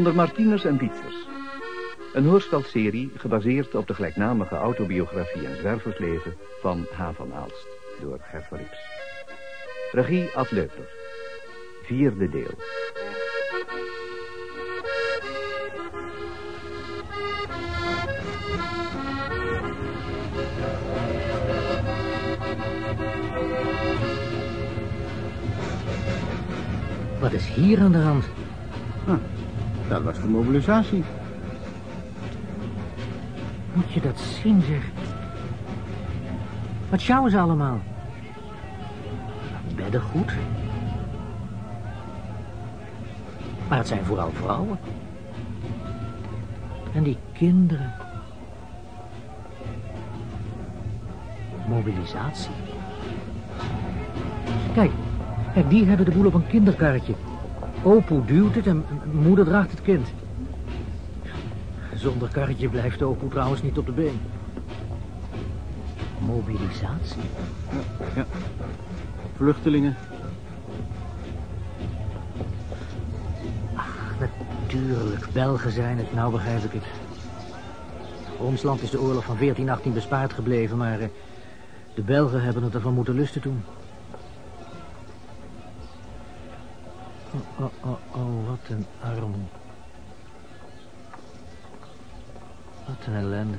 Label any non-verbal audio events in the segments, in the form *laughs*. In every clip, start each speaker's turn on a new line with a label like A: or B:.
A: Onder Martinez en Wietzers. Een hoorspelserie gebaseerd op de gelijknamige autobiografie en zwerversleven van H. van Aalst door Gert van Rips. Regie Ad Leupler. Vierde deel.
B: Wat is hier aan de hand?
C: De mobilisatie.
B: Moet je dat zien, zeg. Wat sjouwen ze allemaal? Beddengoed. Maar het zijn vooral vrouwen. En die kinderen. Mobilisatie. Kijk, kijk, die hebben de boel op een kinderkarretje. Opoe duwt het en moeder draagt het kind. Zonder karretje blijft Opoe trouwens niet op de been. Mobilisatie.
C: Ja, ja. Vluchtelingen.
B: Natuurlijk, Belgen zijn het, nou begrijp ik het. Ons land is de oorlog van 1418 bespaard gebleven, maar... eh, de Belgen hebben het ervan moeten lusten toen. Oh, oh, oh, wat een arm. Wat een ellende.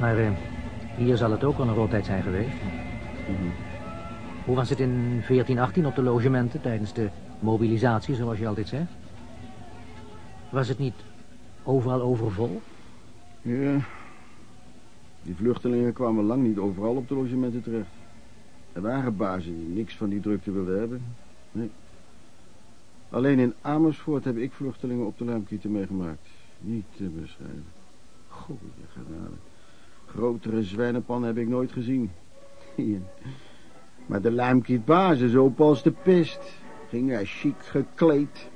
B: Maar eh, hier zal het ook al een rottijd zijn geweest. Hoe was het in 1418 op de logementen tijdens de mobilisatie, zoals je altijd zegt? Was het niet overal overvol?
C: Ja. Die vluchtelingen kwamen lang niet overal op de logementen terecht. Er waren bazen die niks van die drukte wilden hebben. Nee. Alleen in Amersfoort heb ik vluchtelingen op de Luimkieten meegemaakt. Niet te beschrijven. Goeie genade. Grotere zwijnenpan heb ik nooit gezien. Maar de Luimkietbazen, zo pas de pest. Ging hij chic gekleed.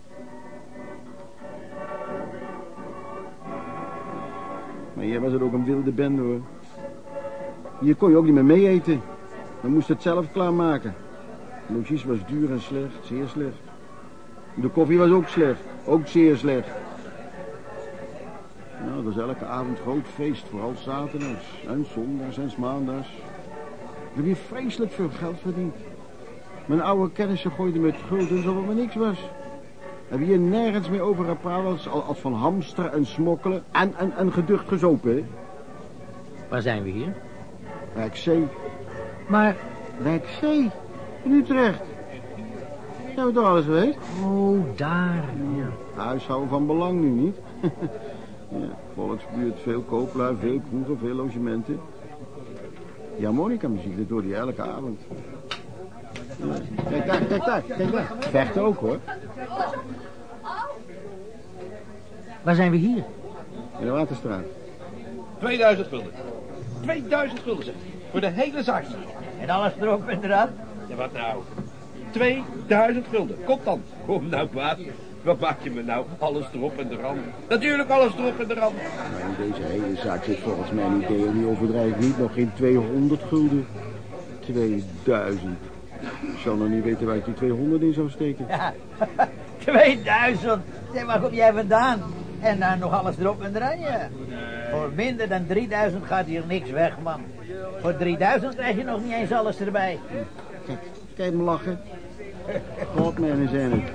C: Maar hier was het ook een wilde bende hoor. Hier kon je ook niet meer mee eten. We moesten het zelf klaarmaken. Logies was duur en slecht, zeer slecht. De koffie was ook slecht, ook zeer slecht. Nou, dat was elke avond groot feest, vooral zaterdags en zondags en maandags. Ik heb hier vreselijk veel geld verdiend. Mijn oude kennissen gooiden met gulden alsof het maar niks was. Heb hier nergens meer over gepraat als, als van hamster en smokkelen en, en, en geducht gezopen?
B: Waar zijn we hier?
C: Rijkzee.
B: Maar,
C: Rijkzee? In Utrecht. Zijn we toch alles geweest?
B: oh, daar.
C: Huishouden van belang nu niet. *laughs* ja, volksbuurt, veel kooplui, veel kroegen, veel logementen. Die harmonica-muziek, dat hoor je elke avond. Ja. Kijk daar, kijk daar, kijk daar. Vecht ook hoor.
B: Waar zijn we hier?
C: In de Waterstraat.
D: 2000 gulden. 2000 gulden zeg. Voor de hele zaak.
B: En alles erop en eraan?
D: Ja, wat nou? 2000 gulden. Contant. Kom nou, baas. Wat maak je me nou? Alles erop en eraan. Natuurlijk alles erop en eraan.
C: Maar in deze hele zaak zit volgens mijn idee, en die overdrijf niet, nog geen 200 gulden. 2000. Ik zal nog niet weten waar ik die 200 in zou steken.
E: Ja, *laughs* 2000. Zeg, waar kom jij vandaan? En dan nog alles erop en eraan, ja. Voor minder dan 3000 gaat hier niks weg, man. Voor 3000 krijg je nog niet eens alles erbij.
C: Kijk, kijk me lachen. Godmannen zijn het.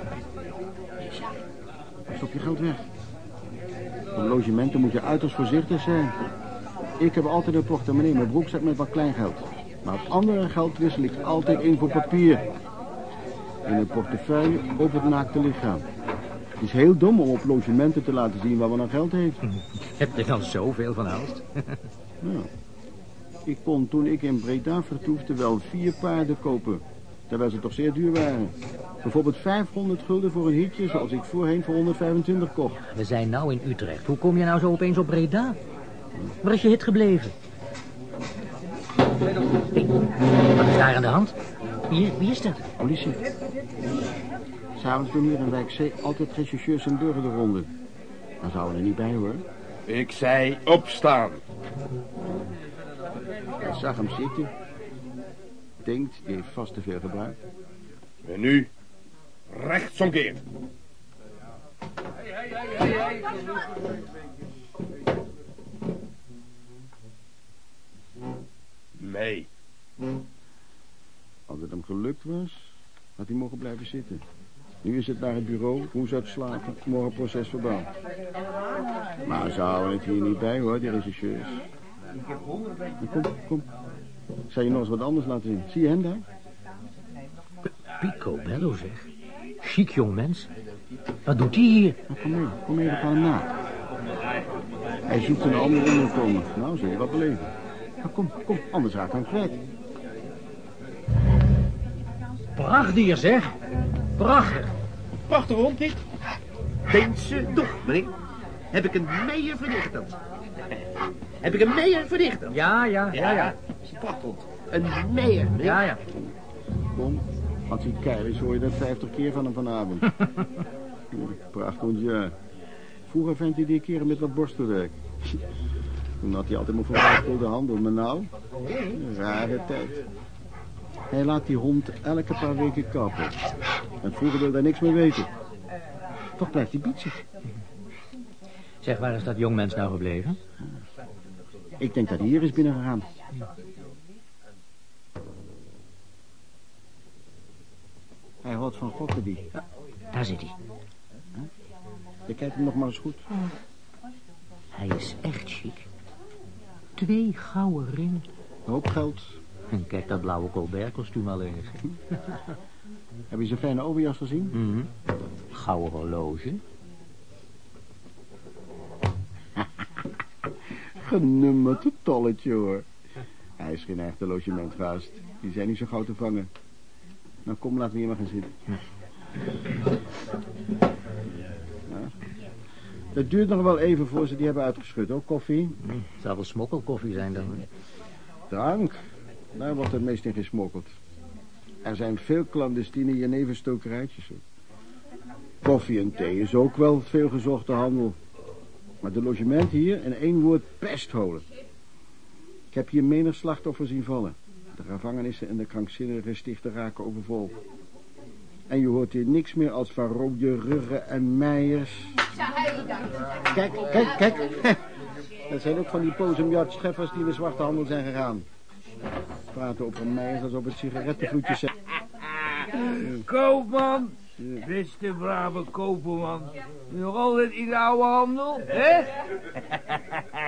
C: Stop je geld weg. Voor logementen moet je uiterst voorzichtig zijn. Ik heb altijd een portemonnee mijn broekzak met wat kleingeld. Maar het andere geld wissel altijd in voor papier. In een portefeuille op het naakte lichaam. Het is heel dom om op logementen te laten zien waar we aan geld heeft.
B: Heb je dan zoveel van Aalst? *laughs*
C: Nou, ik kon toen ik in Breda vertoefde wel vier paarden kopen. Terwijl ze toch zeer duur waren. Bijvoorbeeld 500 gulden voor een hitje zoals ik voorheen voor 125 kocht.
B: We zijn nou in Utrecht. Hoe kom je nou zo opeens op Breda? Waar is je hit gebleven? Hey, wat is daar aan de hand? Wie, wie is dat?
C: Politie. S'avonds doen hier in Wijk C altijd rechercheurs en burger de ronde. Daar zouden we er niet bij hoor.
D: Ik zei opstaan.
C: zag hem zitten. Denkt, die heeft vast te veel gebruikt.
D: En nu rechtsomkeer. Mee.
C: Als het hem gelukt was, had hij mogen blijven zitten. Nu is het naar het bureau, hoe zou het slapen, morgen proces verbaal. Maar ze houden het hier niet bij hoor, die regisseurs. Kom, kom. Ik zal je nog eens wat anders laten zien. Zie je hem daar?
B: Pico Bello zeg. Chic jong mens. Wat doet hij hier?
C: Nou, kom mee, kom mee, we gaan hem na. Hij zoekt een ander onderkomen. Nou, zul je wat beleven. Nou, kom, kom, anders raakt hij hem kwijt.
B: Prachtdier zeg. Prachtig.
D: Prachtig hond dit. Deense dog, meneer. Heb ik een meier verdicht Heb ik een meier verdicht
B: Ja, ja, ja, ja.
D: Prachthond. Een meier, meneer.
B: Ja, ja.
C: Kom, als hij keil is, hoor je dat 50 keer van hem vanavond. *laughs* Prachtig, ja. Vroeger vent hij die keren met wat borstelwerk. Toen had hij altijd maar voor de handel, maar nou, een rare tijd. Hij laat die hond elke paar weken kappen. En vroeger wilde hij niks meer weten. Toch blijft hij bietsen.
B: Zeg, waar is dat jongmens nou gebleven?
C: Ik denk dat hij hier is binnengegaan. Hij houdt van gokken die.
B: Daar zit hij.
C: Bekijk hem nog maar eens goed.
B: Hij is echt chic. Twee gouden ringen.
C: Hoop geld.
B: En kijk dat blauwe Colbert-kostuum alleen eens. *laughs*
C: Heb je zijn fijne overjas gezien?
B: Mhm. Gouden horloge. *laughs*
C: Genummerd tolletje hoor. Hij is geen echte logementgast. Die zijn niet zo gauw te vangen. Nou kom, laten we hier maar gaan zitten. Ja. Het duurt nog wel even voor ze die hebben uitgeschud, hoor. Koffie,
B: Het zou wel smokkelkoffie zijn dan.
C: drank. Daar wordt het meest in gesmokkeld. Er zijn veel clandestine jeneverstokerijtjes. Koffie en thee is ook wel veel gezochte handel. Maar de logement hier, in één woord, pestholen. Ik heb hier menig slachtoffer zien vallen. De gevangenissen en de krankzinnige stichten raken overvol. En je hoort hier niks meer als van rode ruggen en meijers. Kijk, kijk, kijk. *laughs* Dat zijn ook van die posumjart scheffers die in de zwarte handel zijn gegaan. Praten over meijers alsof het sigarettenvloedjes zijn. *laughs*
F: Koopman, beste brave koopman. Nog altijd in de oude handel, hè?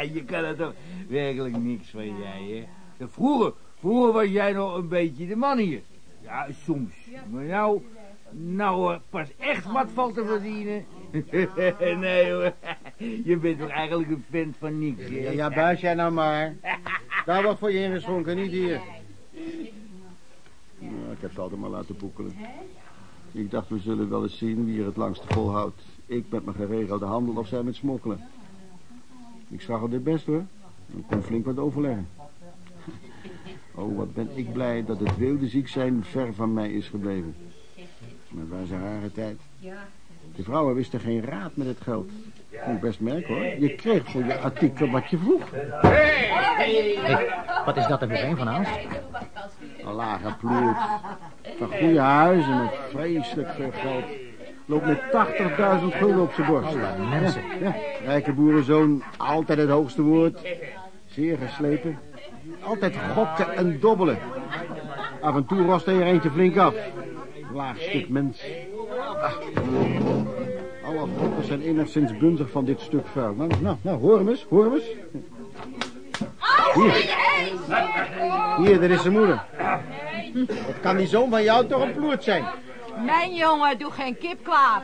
F: *laughs* Je kan er toch werkelijk niks van jij, hè? Vroeger, vroeger was jij nog een beetje de man hier. Ja, soms. Maar nou, nou pas echt wat valt te verdienen. *laughs* nee hoor, je bent toch eigenlijk een vent van niks, hè?
C: Ja, ja, buis jij nou maar. Daar wordt voor je ingeschonken, niet hier. Nou, ik heb ze altijd maar laten boekelen. Ik dacht, we zullen wel eens zien wie er het langste volhoudt. Ik met mijn geregelde handel of zij met smokkelen. Ik zag het dit best hoor. Ik kon flink wat overleggen. Oh, wat ben ik blij dat het wilde ziek zijn ver van mij is gebleven. Maar het was een rare tijd. De vrouwen wisten geen raad met het geld. Kon ik best merken hoor. Je kreeg voor je artikel wat je vroeg.
B: Hey, wat is dat er weer een van Aalst?
C: Een lage ploert. Van goede huizen met vreselijk veel geld. Loopt met 80.000 gulden op zijn borst.
B: Mensen.
C: Ja, rijke boerenzoon, altijd het hoogste woord. Zeer geslepen. Altijd gokken en dobbelen. Af en toe rost hij er eentje flink af. Laag stuk mens. Alle gokkers zijn enigszins bunzig van dit stuk vuil. Nou, nou, nou, hoor hem eens, hoor hem eens. Hier. Hier, dat is zijn moeder. Wat kan die zoon van jou toch een ploert zijn?
G: Mijn jongen, doe geen kip kwaad.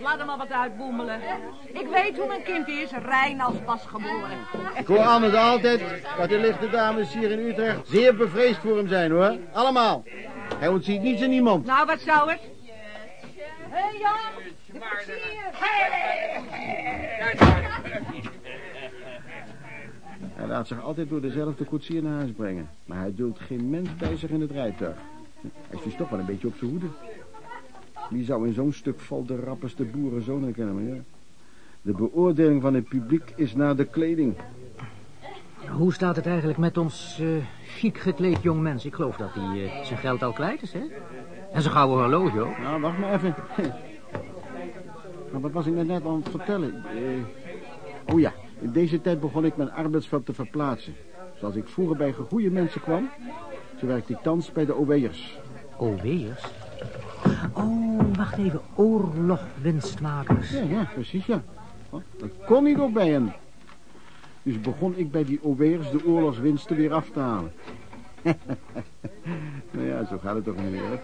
G: Laat hem maar wat uitboemelen. Ik weet hoe mijn kind is, rein als pasgeboren.
C: Ik hoor anders altijd dat de lichte dames hier in Utrecht zeer bevreesd voor hem zijn, hoor. Allemaal. Hij ontziet niets en niemand.
G: Nou, wat zou het? Hé, hey, Jan, de koetsier.
C: Hij laat zich altijd door dezelfde koetsier naar huis brengen. Maar hij duldt geen mens bij zich in het rijtuig. Hij is dus toch wel een beetje op zijn hoede. Wie zou in zo'n stuk val de rapperste boerenzoon herkennen, maar ja. De beoordeling van het publiek is naar de kleding.
B: hoe staat het eigenlijk met ons eh chic gekleed jong mens? Ik geloof dat hij eh, zijn geld al kwijt is, hè? En zijn gouden horloge ook.
C: Nou, wacht maar even. *laughs* Maar wat was ik net net aan het vertellen? Eh, oh ja, in deze tijd begon ik mijn arbeidsveld te verplaatsen. Zoals ik vroeger bij goede mensen kwam, zo werkte ik thans bij de OW'ers.
B: OW'ers? Oh, wacht even. Oorlogwinstmakers.
C: Ja, ja, precies, ja. Oh, Dat kon niet ook bij hen. Dus begon ik bij die OW'ers de oorlogswinsten weer af te halen. *laughs* nou ja, zo gaat het toch niet meer.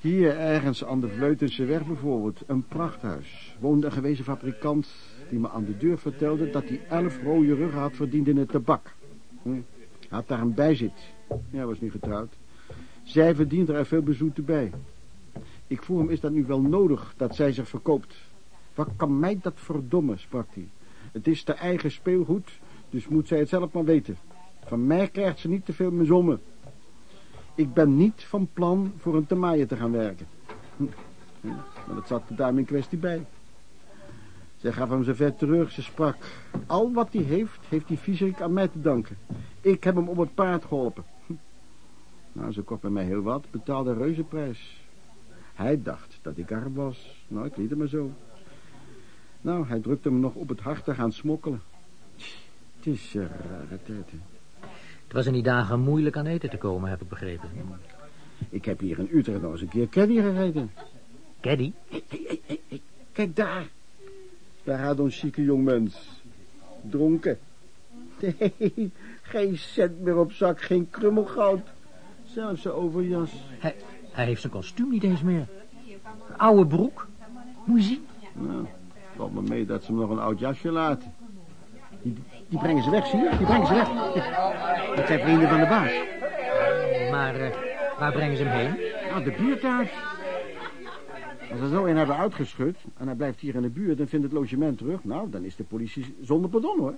C: Hier ergens aan de Vleutense weg bijvoorbeeld, een prachthuis. Woonde een gewezen fabrikant die me aan de deur vertelde dat hij elf rode ruggen had verdiend in het tabak. Hm. Hij had daar een bijzit. Ja, was niet getrouwd. Zij verdient er veel bezoeten bij. Ik vroeg hem, is dat nu wel nodig dat zij zich verkoopt? Wat kan mij dat verdommen, sprak hij. Het is te eigen speelgoed, dus moet zij het zelf maar weten. Van mij krijgt ze niet te veel mezommen. Ik ben niet van plan voor een temaaien te gaan werken. Hm, Maar dat zat de dame in kwestie bij. Zij gaf hem zijn vet terug. Ze sprak. Al wat hij heeft, heeft die viezerik aan mij te danken. Ik heb hem op het paard geholpen. *laughs* Nou, ze kocht bij mij heel wat. Betaalde een reuzenprijs. Hij dacht dat ik arm was. Nou, ik liet hem maar zo. Nou, hij drukte me nog op het hart te gaan smokkelen. Het is een rare tijd, hè.
B: Het was in die dagen moeilijk aan eten te komen, heb ik begrepen.
C: Ik heb hier in Utrecht nog eens een keer caddy gereden.
B: Caddy?
C: Kijk daar. Daar gaat ons chique jongmens. Dronken. Nee, geen cent meer op zak, geen krummel goud. Zelfs zijn overjas.
B: Hij, hij heeft zijn kostuum niet eens meer. Een oude broek. Moet je zien.
C: Nou, valt me mee dat ze hem nog een oud jasje laten. Die, die brengen ze weg, zie je? Die brengen ze weg. *laughs* Dat zijn vrienden van de baas.
B: Maar eh, waar brengen ze hem heen?
C: Nou, de buurt daar. Als ze zo een hebben uitgeschud en hij blijft hier in de buurt en vindt het logement terug, nou, dan is de politie zonder pardon, hoor.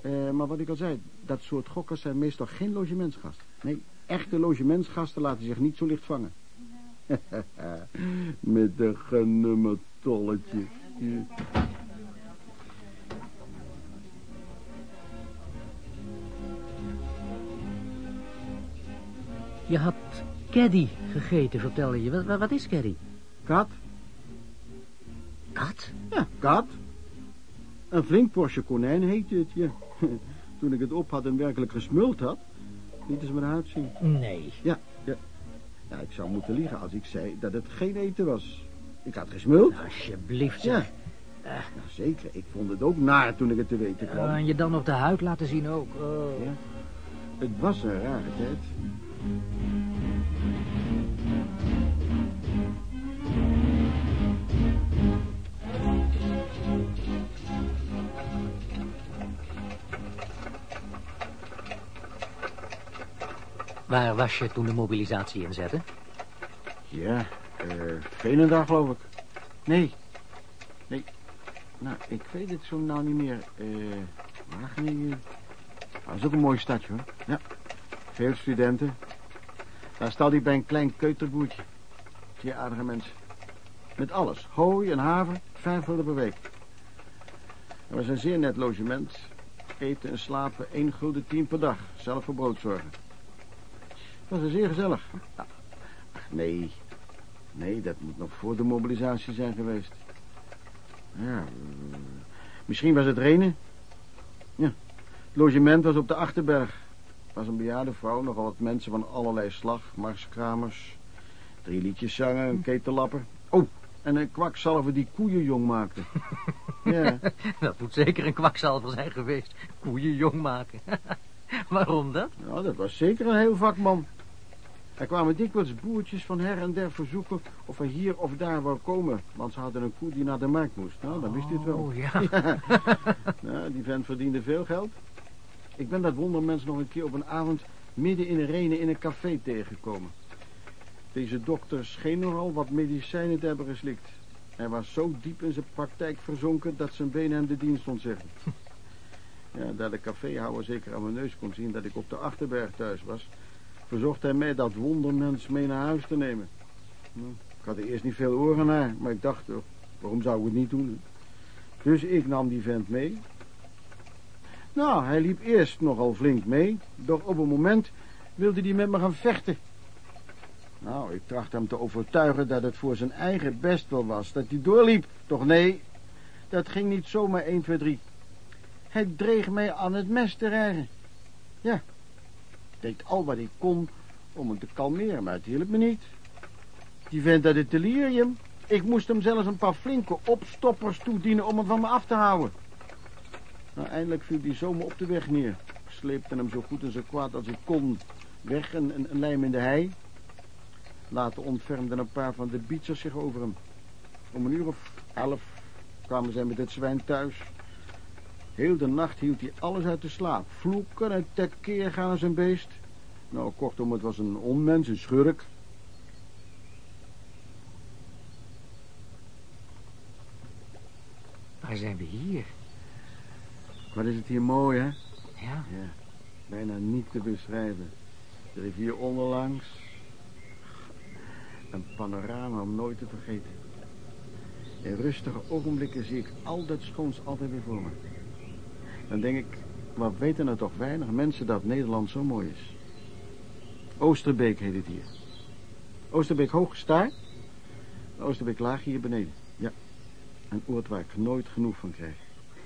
C: Eh, maar wat ik al zei, dat soort gokkers zijn meestal geen logementsgasten. Nee, echte logementsgasten laten zich niet zo licht vangen. *laughs* Met een genummerd tolletje. Ja.
B: Je had caddy gegeten, vertelde je. Wat, wat- wat is caddy?
C: Kat?
B: Kat?
C: Ja, kat. Een flink portje konijn heette het, ja. *laughs* Toen ik het op had en werkelijk gesmuld had, lieten ze me eruit zien.
B: Nee.
C: Ja, ja. Ja, ik zou moeten liegen als ik zei dat het geen eten was. Ik had gesmuld.
B: Alsjeblieft,
C: Ja.
B: zeg.
C: Ja, zeker. Ik vond het ook naar toen ik het te weten kwam.
B: Oh, en je dan nog de huid laten zien ook. Oh.
C: Ja. Het was een rare tijd.
B: Waar was je toen de mobilisatie inzette?
C: Ja, eh Veenendaal geloof ik. Nee. Nee. Nou, ik weet het zo nou niet meer. Eh Wageningen. Ah, dat is ook een mooi stadje hoor. Ja. Veel studenten. Daar stal hij bij een klein keuterboertje. Zeer aardige mensen. Met alles. Hooi en haver. Vijf gulden per week. Er was een zeer net logement. Eten en slapen. één gulden tien per dag. Zelf voor brood zorgen. Het was een zeer gezellig. Ach, nee. Nee, dat moet nog voor de mobilisatie zijn geweest. Ja, eh, misschien was het Renen. Ja, het logement was op de Achterberg. Er was een bejaarde vrouw, nogal wat mensen van allerlei slag. Marskramers, drie liedjes zangen, een ketellapper. Oh, en een kwakzalver die koeien jong maakte. *laughs* ja,
B: Dat moet zeker een kwakzalver zijn geweest. Koeien jong maken. *laughs* Waarom dat?
C: nou, dat was zeker een heel vakman. Er kwamen dikwijls boertjes van her en der verzoeken of hij hier of daar wou komen. Want ze hadden een koe die naar de markt moest. Nou, dan wist u het wel.
B: Oh, ja. *laughs*
C: Nou, die vent verdiende veel geld. Ik ben dat wondermens nog een keer op een avond midden in een renen in een café tegengekomen. Deze dokter scheen nogal wat medicijnen te hebben geslikt. Hij was zo diep in zijn praktijk verzonken dat zijn been hem de dienst ontzegde. *laughs* Ja, daar de caféhouder zeker aan mijn neus kon zien dat ik op de Achterberg thuis was, verzocht hij mij dat wondermens mee naar huis te nemen. Nou, ik had er eerst niet veel oren naar, maar ik dacht, oh, waarom zou ik het niet doen? Dus ik nam die vent mee. Nou, hij liep eerst nogal flink mee. Doch op een moment wilde hij met me gaan vechten. Nou, ik tracht hem te overtuigen dat het voor zijn eigen best wel was. Dat hij doorliep. Toch nee, dat ging niet zomaar 1, 2, 3. Hij dreeg mij aan het mes te rijden. Ja, deed al wat ik kon om hem te kalmeren, maar het hielp me niet. Die vent had het delirium. Ik moest hem zelfs een paar flinke opstoppers toedienen om hem van me af te houden. Nou, eindelijk viel hij zomaar op de weg neer. Ik sleepte hem zo goed en zo kwaad als ik kon weg en een lijm in de hei. Later ontfermden een paar van de bietsers zich over hem. Om een uur of elf kwamen zij met het zwijn thuis. Heel de nacht hield hij alles uit de slaap. Vloeken en tekeer gaan als een beest. Nou, kortom, het was een onmens, een schurk.
B: Waar zijn we hier?
C: Wat is het hier mooi, hè?
B: Ja,
C: Ja, bijna niet te beschrijven. De rivier onderlangs. Een panorama om nooit te vergeten. In rustige ogenblikken zie ik al dat schoons altijd weer voor me. Dan denk ik, wat weten er toch weinig mensen dat Nederland zo mooi is. Oosterbeek heet het hier. Oosterbeek hoog. Oosterbeek laag hier beneden. Ja, een oord waar ik nooit genoeg van krijg.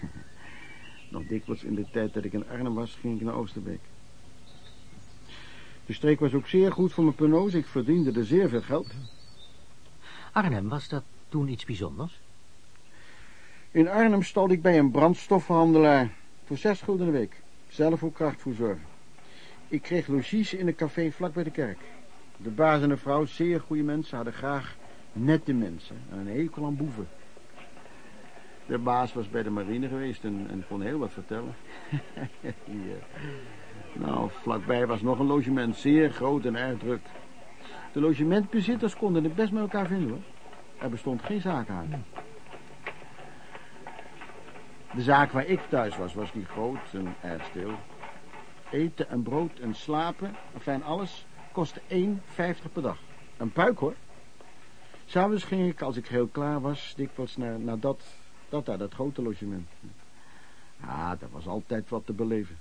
C: *laughs* Nog dikwijls in de tijd dat ik in Arnhem was, ging ik naar Oosterbeek. De streek was ook zeer goed voor mijn penose. Ik verdiende er zeer veel geld.
B: Arnhem, was dat toen iets bijzonders?
C: In Arnhem stalde ik bij een brandstoffenhandelaar. Voor zes gulden een week. Zelf krachtvoer zorgen. Ik kreeg logies in een café vlak bij de kerk. De baas en de vrouw, zeer goede mensen, hadden graag nette mensen. En een hekel aan boeven. De baas was bij de marine geweest en, kon heel wat vertellen. *laughs* Nou, vlakbij was nog een logement, zeer groot en erg druk. De logementbezitters konden het best met elkaar vinden hoor. Er bestond geen zakenhuis. De zaak waar ik thuis was, was niet groot en erg stil. Eten en brood en slapen, enfin alles, kostte 1,50 per dag. Een puik hoor. S'avonds ging ik, als ik heel klaar was, dikwijls naar, naar dat, dat daar, dat grote logement. Ah, dat was altijd wat te beleven.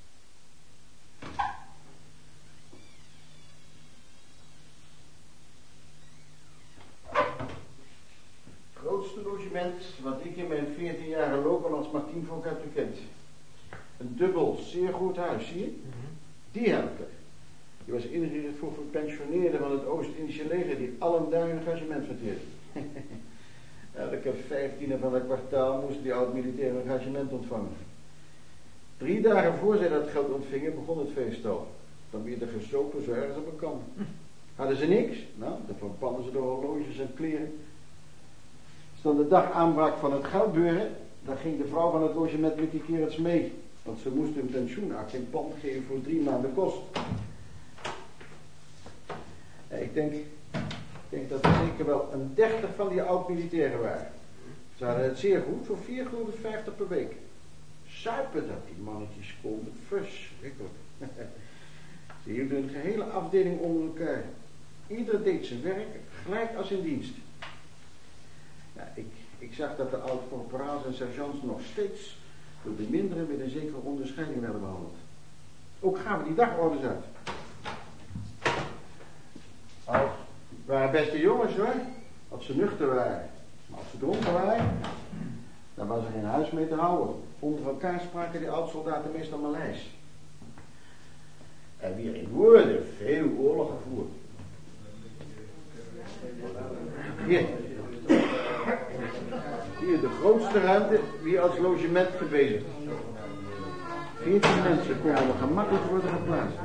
C: Het grootste logement wat ik in mijn 14 jaar heb gekend. Een dubbel, zeer goed huis, zie je? Die heb ik. Die was ingericht voor gepensioneerden van het Oost-Indische leger die allen daar een engagement verteerden. *laughs* Elke vijftiende van het kwartaal moest die oud-militair een engagement ontvangen. Drie dagen voor zij dat geld ontvingen, begon het feestal. Dan werd er gezopen zo ergens op een kam. *laughs* Hadden ze niks? Nou, dan verbannen ze de horloges en kleren. Als dan de dag aanbrak van het geldbeuren, dan ging de vrouw van het logement met die kerels mee. Want ze moest hun pand geven voor drie maanden kost. Ik denk, ik denk dat er zeker wel een dertig van die oud-militairen waren. Ze hadden het zeer goed voor 4,50 gulden per week. Suipen dat die mannetjes konden, verschrikkelijk. *laughs* Ze hielden een gehele afdeling onder elkaar. Ieder deed zijn werk gelijk als in dienst. Ja, ik, ik zag dat de oud-corporaals en sergeants nog steeds door de minderen met een zekere onderscheiding werden behandeld. Ook gaven die dagorders uit. Oh, waren beste jongens hoor, als ze nuchter waren. Maar als ze dronken waren, dan was er geen huis mee te houden. Onder elkaar spraken die oud-soldaten meestal Maleis. En weer in woorden veel oorlog gevoerd. Hier. Hier de grootste ruimte, wie als logement gebezigd. Veertien mensen konden gemakkelijk worden geplaatst.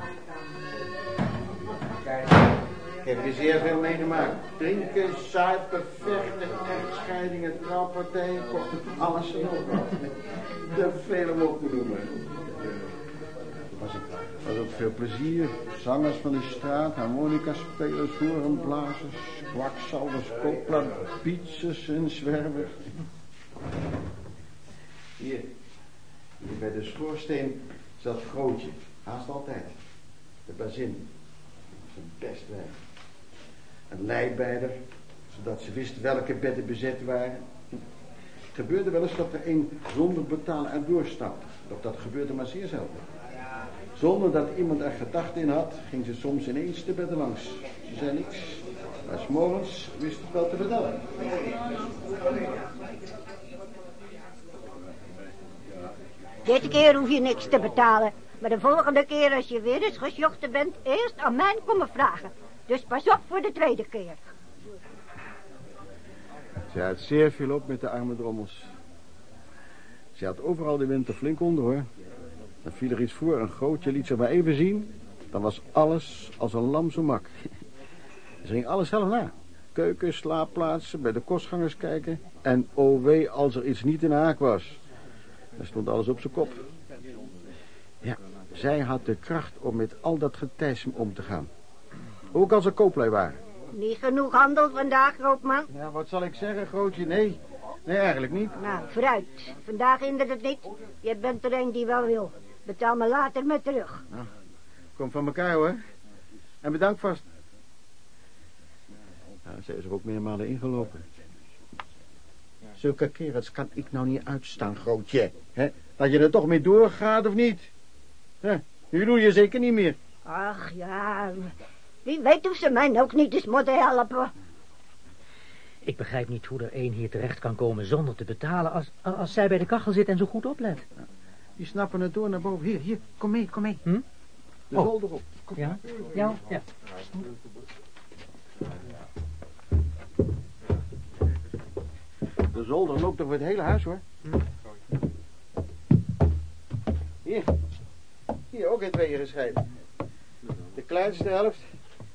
C: Ik heb hier zeer veel meegemaakt. Drinken, suipen, vechten, echtscheidingen, trouwpartijen, alles en nog wat. Te veel om op te noemen. Was, er was ook veel plezier. Zangers van de straat, harmonica-spelers, horenblazers, kwakzalvers, kopla, pizzas en zwervers. Hier, hier bij de schoorsteen zat Grootje, haast altijd. De bazin, zijn best wijf. Een leibeider, zodat ze wist welke bedden bezet waren. Het gebeurde wel eens dat er een zonder betalen erdoor stapte. Doch dat gebeurde maar zeer zelden. Zonder dat iemand er gedachte in had, ging ze soms ineens de bedden langs. Ze zei niks, maar s'morgens wist het wel te vertellen.
H: Dit keer hoef je niks te betalen. Maar de volgende keer als je weer eens gesjochten bent, eerst aan mij komen vragen. Dus pas op voor de tweede keer.
C: Ze had zeer veel op met de arme drommels. Ze had overal de winter flink onder, hoor. Dan viel er iets voor, een gootje liet ze maar even zien. Dan was alles als een lam zo mak. *laughs* Ze ging alles zelf na. Keuken, slaapplaatsen, bij de kostgangers kijken. En oh wee, als er iets niet in de haak was. Dan stond alles op zijn kop. Ja, zij had de kracht om met al dat getijsem om te gaan. Ook als er kooplui waren.
H: Niet genoeg handel vandaag, koopman.
C: Ja, wat zal ik zeggen, grootje? Nee, nee, eigenlijk niet.
H: Nou, vooruit. Vandaag hindert het niet. Je bent er een die wel wil. Betaal me later met terug.
C: Kom van elkaar, hoor. En bedankt vast. Ja, ze is er ook meermalen ingelopen. Zulke kerels kan ik nou niet uitstaan, grootje. Hè? Dat je er toch mee doorgaat, of niet? Hè? Nu doe je zeker niet meer.
H: Ach ja, wie weet of ze mij ook niet eens moeten helpen.
B: Ik begrijp niet hoe er één hier terecht kan komen zonder te betalen... als, als zij bij de kachel zit en zo goed oplet.
C: Die snappen het door naar boven. Hier, hier, kom mee, kom mee.
B: Hm?
C: De
B: Oh.
C: zolder op.
B: Ja? Ja, ja.
C: De zolder loopt over het hele huis, hoor. Hier. Hier, ook in tweeën gescheiden. De kleinste helft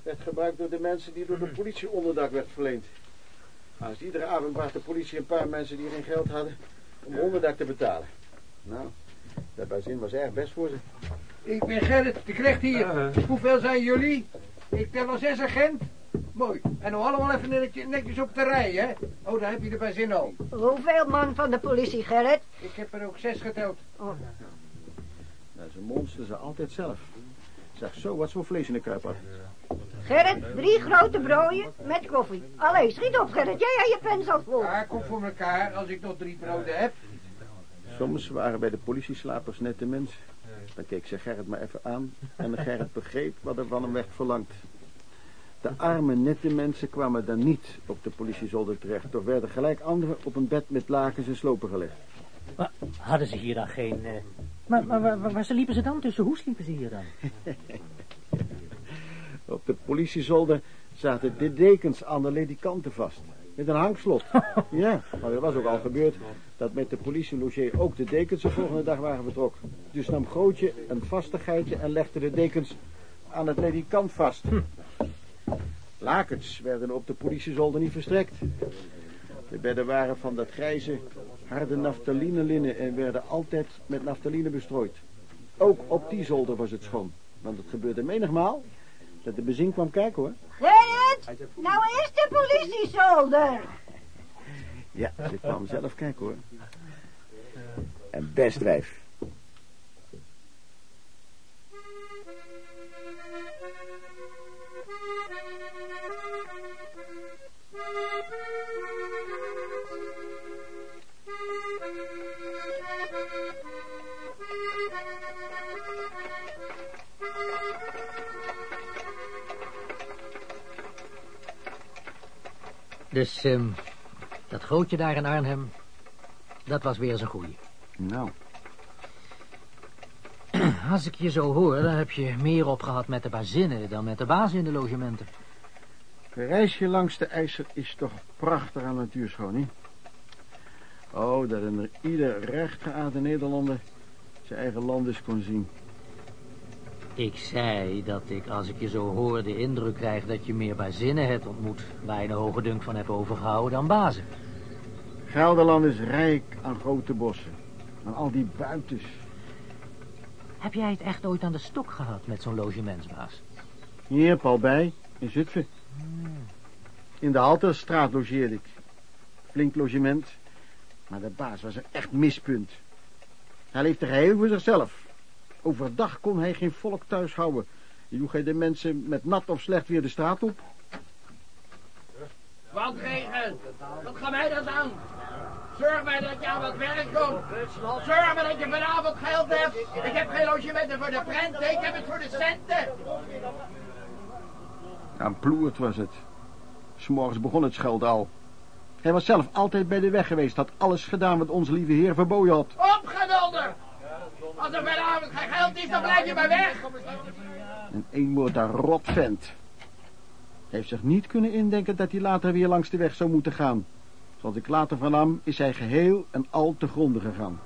C: werd gebruikt door de mensen die door de politie onderdak werd verleend. Als iedere avond bracht de politie een paar mensen die geen geld hadden om onderdak te betalen. Nou, dat bazin was erg best voor ze.
F: Ik ben Gerrit, de knecht hier. Hoeveel zijn jullie? Ik tel al zes agent. Mooi. En nou allemaal even netjes, netjes op de rij, hè? Oh, daar heb je de bazin al.
H: Hoeveel man van de politie, Gerrit?
F: Ik heb er ook zes geteld.
H: Oh,
C: Nou, ze monsterde ze altijd zelf. Zeg zo wat voor vlees in de kuip had.
H: Gerrit, drie grote broden met koffie. Allee, schiet op, Gerrit. Jij hebt je pens al vol.
F: Ja, kom voor elkaar als ik nog drie broden heb.
C: Soms waren bij de politieslapers nette mensen. Dan keek ze Gerrit maar even aan en Gerrit *laughs* begreep wat er van hem werd verlangd. De arme nette mensen kwamen dan niet op de politiezolder terecht, doch werden gelijk anderen op een bed met lakens en slopen gelegd.
B: Maar hadden ze hier dan geen... eh, Maar, maar waar, waar, waar ze liepen ze dan tussen? Hoe sliepen ze hier dan? *laughs*
C: Op de politiezolder zaten de dekens aan de ledikanten vast. Met een hangslot. *laughs* Ja, maar er was ook al gebeurd dat met de politielogier ook de dekens de volgende dag waren vertrokken. Dus nam Grootje een vastigheidje en legde de dekens aan het ledikant vast. Lakens werden op de politiezolder niet verstrekt. De bedden waren van dat grijze, harde naftalinelinnen en werden altijd met naftaline bestrooid. Ook op die zolder was het schoon. Want het gebeurde menigmaal dat de bezin kwam kijken hoor.
H: Gerrit, nou is de politiezolder.
C: Ja, ze kwam zelf kijken hoor. En best wijf.
B: Dus, ehm, dat grootje daar in Arnhem, dat was weer een goeie.
C: Nou, *clears throat*
B: Als ik je zo hoor, dan heb je meer opgehad met de bazinnen dan met de baas in de logementen.
C: een reisje langs de IJsser is toch prachtig aan natuurschoon, niet? Oh, dat een ieder rechtgeaarde Nederlander zijn eigen land eens kon zien.
B: Ik zei dat ik, als ik je zo hoor, de indruk krijg dat je meer bazinnen hebt ontmoet... waar je een hoge dunk van hebt overgehouden dan bazen.
C: Gelderland is rijk aan grote bossen. Aan al die buitens.
B: Heb jij het echt ooit aan de stok gehad met zo'n logementsbaas?
C: Hier, Paul Bij, in Zutphen. In de Halterstraat logeerde ik. Flink logement. Maar de baas was een echt mispunt. Hij leefde geheel voor zichzelf. Overdag kon hij geen volk thuis houden. Joeg hij de mensen met nat of slecht weer de straat op.
F: Wat regen? Wat gaat mij dat aan?
I: Zorg maar dat je aan wat werk komt. Zorg maar dat je vanavond geld hebt. Ik heb geen logementen voor de prenten, ik heb het voor de centen.
C: Aan Ploert was het. S'morgens begon het scheld al. Hij was zelf altijd bij de weg geweest, had alles gedaan wat onze lieve heer verboden had.
I: Opgedolder! Als er vanavond geen geld is, dan blijf je maar weg.
C: Een eenwoord daar rot vent. Hij heeft zich niet kunnen indenken dat hij later weer langs de weg zou moeten gaan. Zoals ik later vernam, is hij geheel en al te gronden gegaan.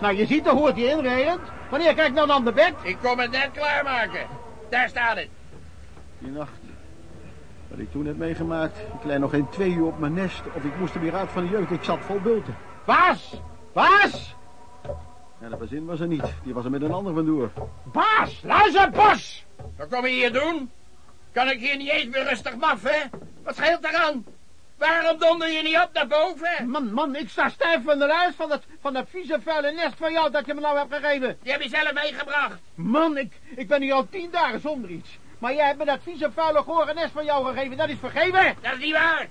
J: Nou, je ziet hoe het hier inregent? Wanneer kijk nou dan de bed?
I: Ik kom het net klaarmaken. Daar staat het.
C: Die nacht, wat ik toen heb meegemaakt, ik lei nog geen twee uur op mijn nest... of ik moest er weer uit van de jeugd, ik zat vol bulten.
J: Baas! Baas!
C: Ja, de bazin was er niet, die was er met een ander vandoor.
J: Baas! Luister, Bos!
I: Wat kom je hier doen? Kan ik hier niet eens meer rustig maffen? Wat scheelt eraan? Waarom donder je niet op naar boven?
J: Man, man, ik sta stijf van de huis van dat, van dat vieze vuile nest van jou dat je me nou hebt gegeven.
I: Die heb je zelf meegebracht.
J: Man, ik, ik ben hier al tien dagen zonder iets. Maar jij hebt me dat vieze vuile gore nest van jou gegeven, dat is vergeven.
I: Dat is niet waar.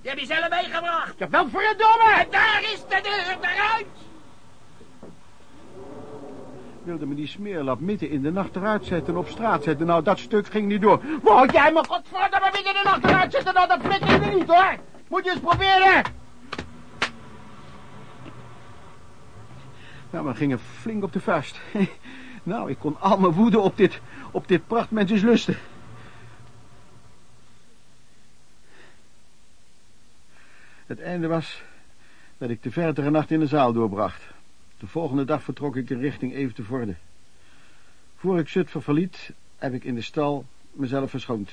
I: Die heb je zelf meegebracht.
J: Ja, wel voor je domme!
I: En daar is de deur eruit.
C: Wilde me die smeerlap midden in de nacht eruit zetten op straat zetten. Nou, dat stuk ging niet door.
J: Wou jij me godverdomme midden in de nacht eruit zitten? Nou, dat flikker je niet, hoor. Moet je eens proberen.
C: Nou, we gingen flink op de vuist. *laughs* nou, ik kon al mijn woede op dit, op dit prachtmens eens lusten. Het einde was dat ik de verdere nacht in de zaal doorbracht. De volgende dag vertrok ik in richting Eventevoorde. Voor ik Zutphen verliet, heb ik in de stal mezelf verschoond.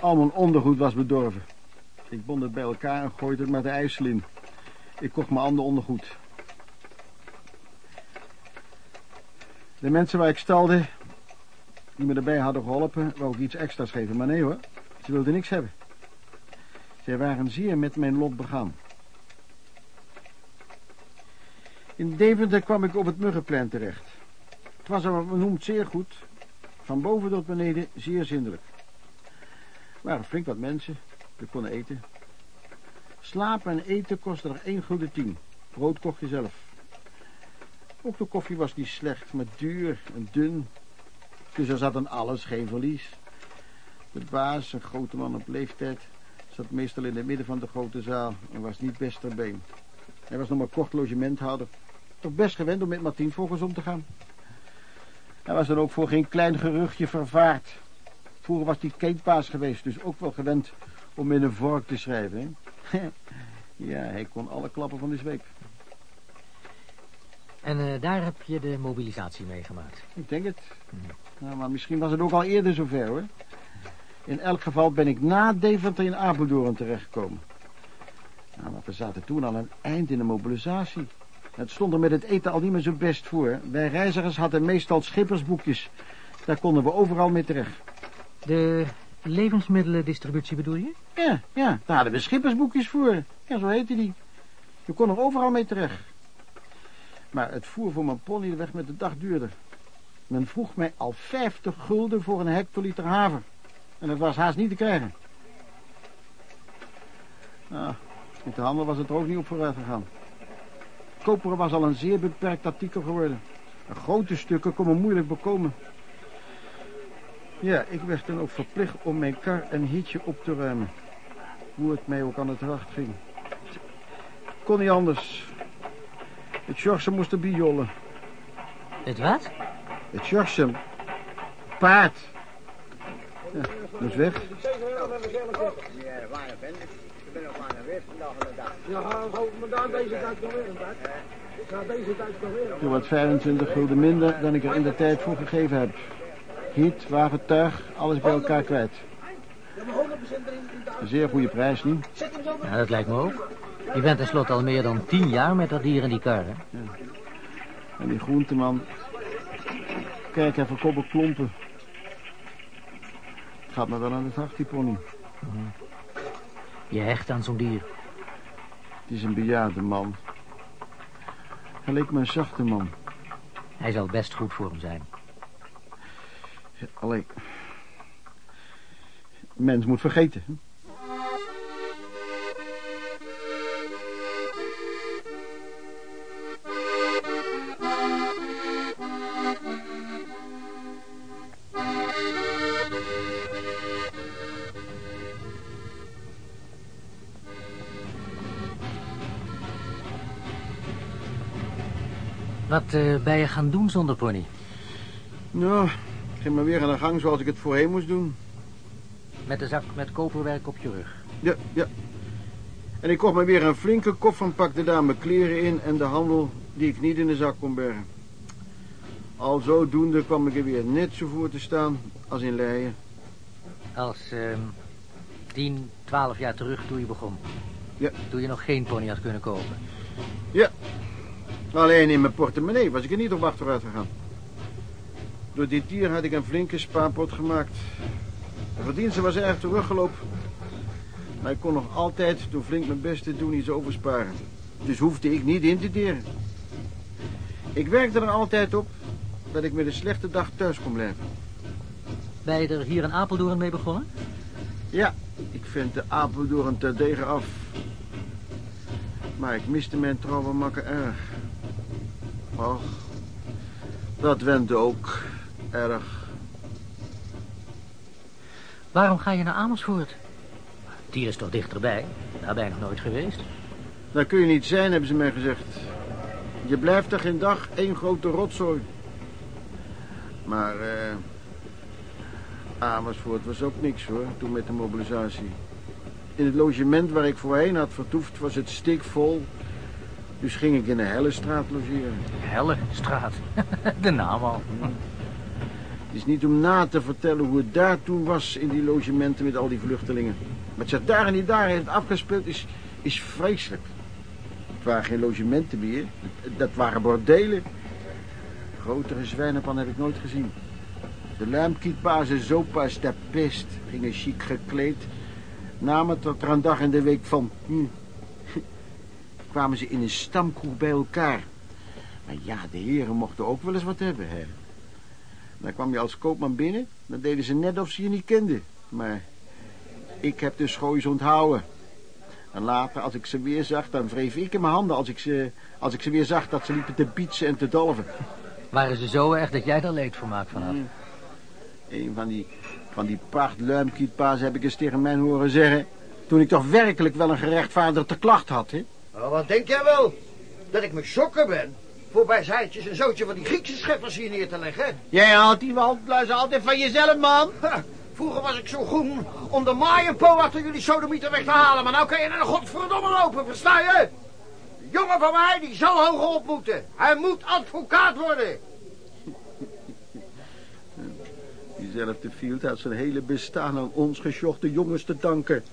C: Al mijn ondergoed was bedorven. Ik bond het bij elkaar en gooide het maar de ijsel in. Ik kocht mijn ander ondergoed. De mensen waar ik stalde, die me erbij hadden geholpen, wou ik iets extra's geven. Maar nee hoor, ze wilden niks hebben. Zij waren zeer met mijn lot begaan. In Deventer kwam ik op het muggenplein terecht. Het was er benoemd zeer goed. Van boven tot beneden zeer zindelijk. Er waren flink wat mensen. We konden eten. Slapen en eten kostte er één goede tien. Brood kocht je zelf. Ook de koffie was niet slecht, maar duur en dun. Dus er zat aan alles geen verlies. De baas, een grote man op leeftijd, zat meestal in het midden van de grote zaal en was niet best ter been. Hij was nog maar kort logementhouder. Toch best gewend om met Martien volgens om te gaan. Hij was dan ook voor geen klein geruchtje vervaard. Vroeger was hij keetbaas geweest, dus ook wel gewend om in een vork te schrijven. Ja, hij kon alle klappen van de zweep.
B: En eh, daar heb je de mobilisatie meegemaakt.
C: Ik denk het. Nou, maar misschien was het ook al eerder zover, hoor. In elk geval ben ik na Deventer in Apeldoorn terechtgekomen. Nou, maar we zaten toen al een eind in de mobilisatie. Het stond er met het eten al niet meer zo best voor. Wij reizigers hadden meestal schippersboekjes. Daar konden we overal mee terecht.
B: De levensmiddelendistributie bedoel je?
C: Ja, ja, daar hadden we schippersboekjes voor. Ja, zo heette die. Je kon er overal mee terecht. Maar het voer voor mijn pony weg met de dag duurder. Men vroeg mij al 50 gulden voor een hectoliter haver. En dat was haast niet te krijgen. Nou, met de handel was het er ook niet op vooruit gegaan. Koperen was al een zeer beperkt artikel geworden. En grote stukken kon men moeilijk bekomen. Ja, ik werd dan ook verplicht om mijn kar en hitje op te ruimen. Hoe het mij ook aan het hart ging. Kon niet anders. Het Sjorsen moest er bijollen.
B: Het wat?
C: Het Sjorsen. Paard. Ja, moest weg. Toen wat 25 gulden minder dan ik er in de tijd voor gegeven heb. Hiet, wagentuig, alles bij elkaar kwijt. Een zeer goede prijs, niet?
B: Ja, dat lijkt me ook. Je bent tenslotte al meer dan tien jaar met dat dier in die kar, hè?
C: En die groenteman... Kijk, hij verkoopt klompen. Het gaat me wel aan het hart, die pony.
B: Je hecht aan zo'n dier.
C: Het is een bejaarde man. Hij leek me een zachte man.
B: Hij zal best goed voor hem zijn.
C: Alleen... Mens moet vergeten.
B: Wat eh, ben je gaan doen zonder pony?
C: Nou, ging maar weer aan de gang zoals ik het voorheen moest doen.
B: Met de zak met koperwerk op je rug.
C: Ja, ja. En ik kocht me weer een flinke koffer en pakte daar mijn kleren in en de handel die ik niet in de zak kon bergen. Al zodoende kwam ik er weer net zo voor te staan als in Leien.
B: Als ehm 10, 12 jaar terug toen je begon.
C: Ja.
B: Toen je nog geen pony had kunnen kopen.
C: Ja. Alleen in mijn portemonnee was ik er niet op achteruit gegaan. Door dit dier had ik een flinke spaarpot gemaakt. De verdienste was erg teruggelopen. Maar ik kon nog altijd, door flink mijn best te doen, iets oversparen. Dus hoefde ik niet in te deren. Ik werkte er altijd op dat ik met een slechte dag thuis kon blijven.
B: Ben je er hier in Apeldoorn mee begonnen?
C: Ja, ik vind de Apeldoorn terdege af. Maar ik miste mijn trouwe makker erg. Och, dat went ook erg.
B: Waarom ga je naar Amersfoort? Die is toch dichterbij? Daar ben je nog nooit geweest.
C: Daar kun je niet zijn, hebben ze mij gezegd. Je blijft er geen dag één grote rotzooi. Maar eh, Amersfoort was ook niks hoor, toen met de mobilisatie. In het logement waar ik voorheen had vertoefd was het stikvol. Dus ging ik in een helle straat logeren.
B: Helle straat. *laughs* De naam al.
C: Het is niet om na te vertellen hoe het daar toen was in die logementen met al die vluchtelingen. Wat zich daar en die daar heeft afgespeeld is, is vreselijk. Het waren geen logementen meer, dat waren bordelen. Grotere zwijnenpan heb ik nooit gezien. De luimkietbazen zopa's der pest gingen chic gekleed. Namen tot er een dag in de week van... Hm, *laughs* kwamen ze in een stamkroeg bij elkaar. Maar ja, de heren mochten ook wel eens wat hebben, hè. Dan kwam je als koopman binnen, dan deden ze net of ze je niet kenden. Maar ik heb de schoois onthouden. En later, als ik ze weer zag, dan wreef ik in mijn handen als ik ze, als ik ze weer zag dat ze liepen te bietsen en te dolven.
B: Waren ze zo erg dat jij daar leedvermaak van had?
C: Een van die, van die prachtluimkietpa's heb ik eens tegen mij horen zeggen... toen ik toch werkelijk wel een gerechtvaardigde klacht had, hè?
J: Oh, wat denk jij wel? Dat ik me schokken ben? Voor bij zijtjes een zootje van die Griekse scheppers hier neer te leggen.
I: Jij haalt die waldbluizen altijd van jezelf, man.
J: Ha, vroeger was ik zo groen om de maaienpo achter jullie sodomieten weg te halen. Maar nou kan je naar de godverdomme lopen, versta je? De jongen van mij, die zal hoger op moeten. Hij moet advocaat worden. *laughs*
C: Diezelfde Field had zijn hele bestaan aan ons gesjochte jongens te danken.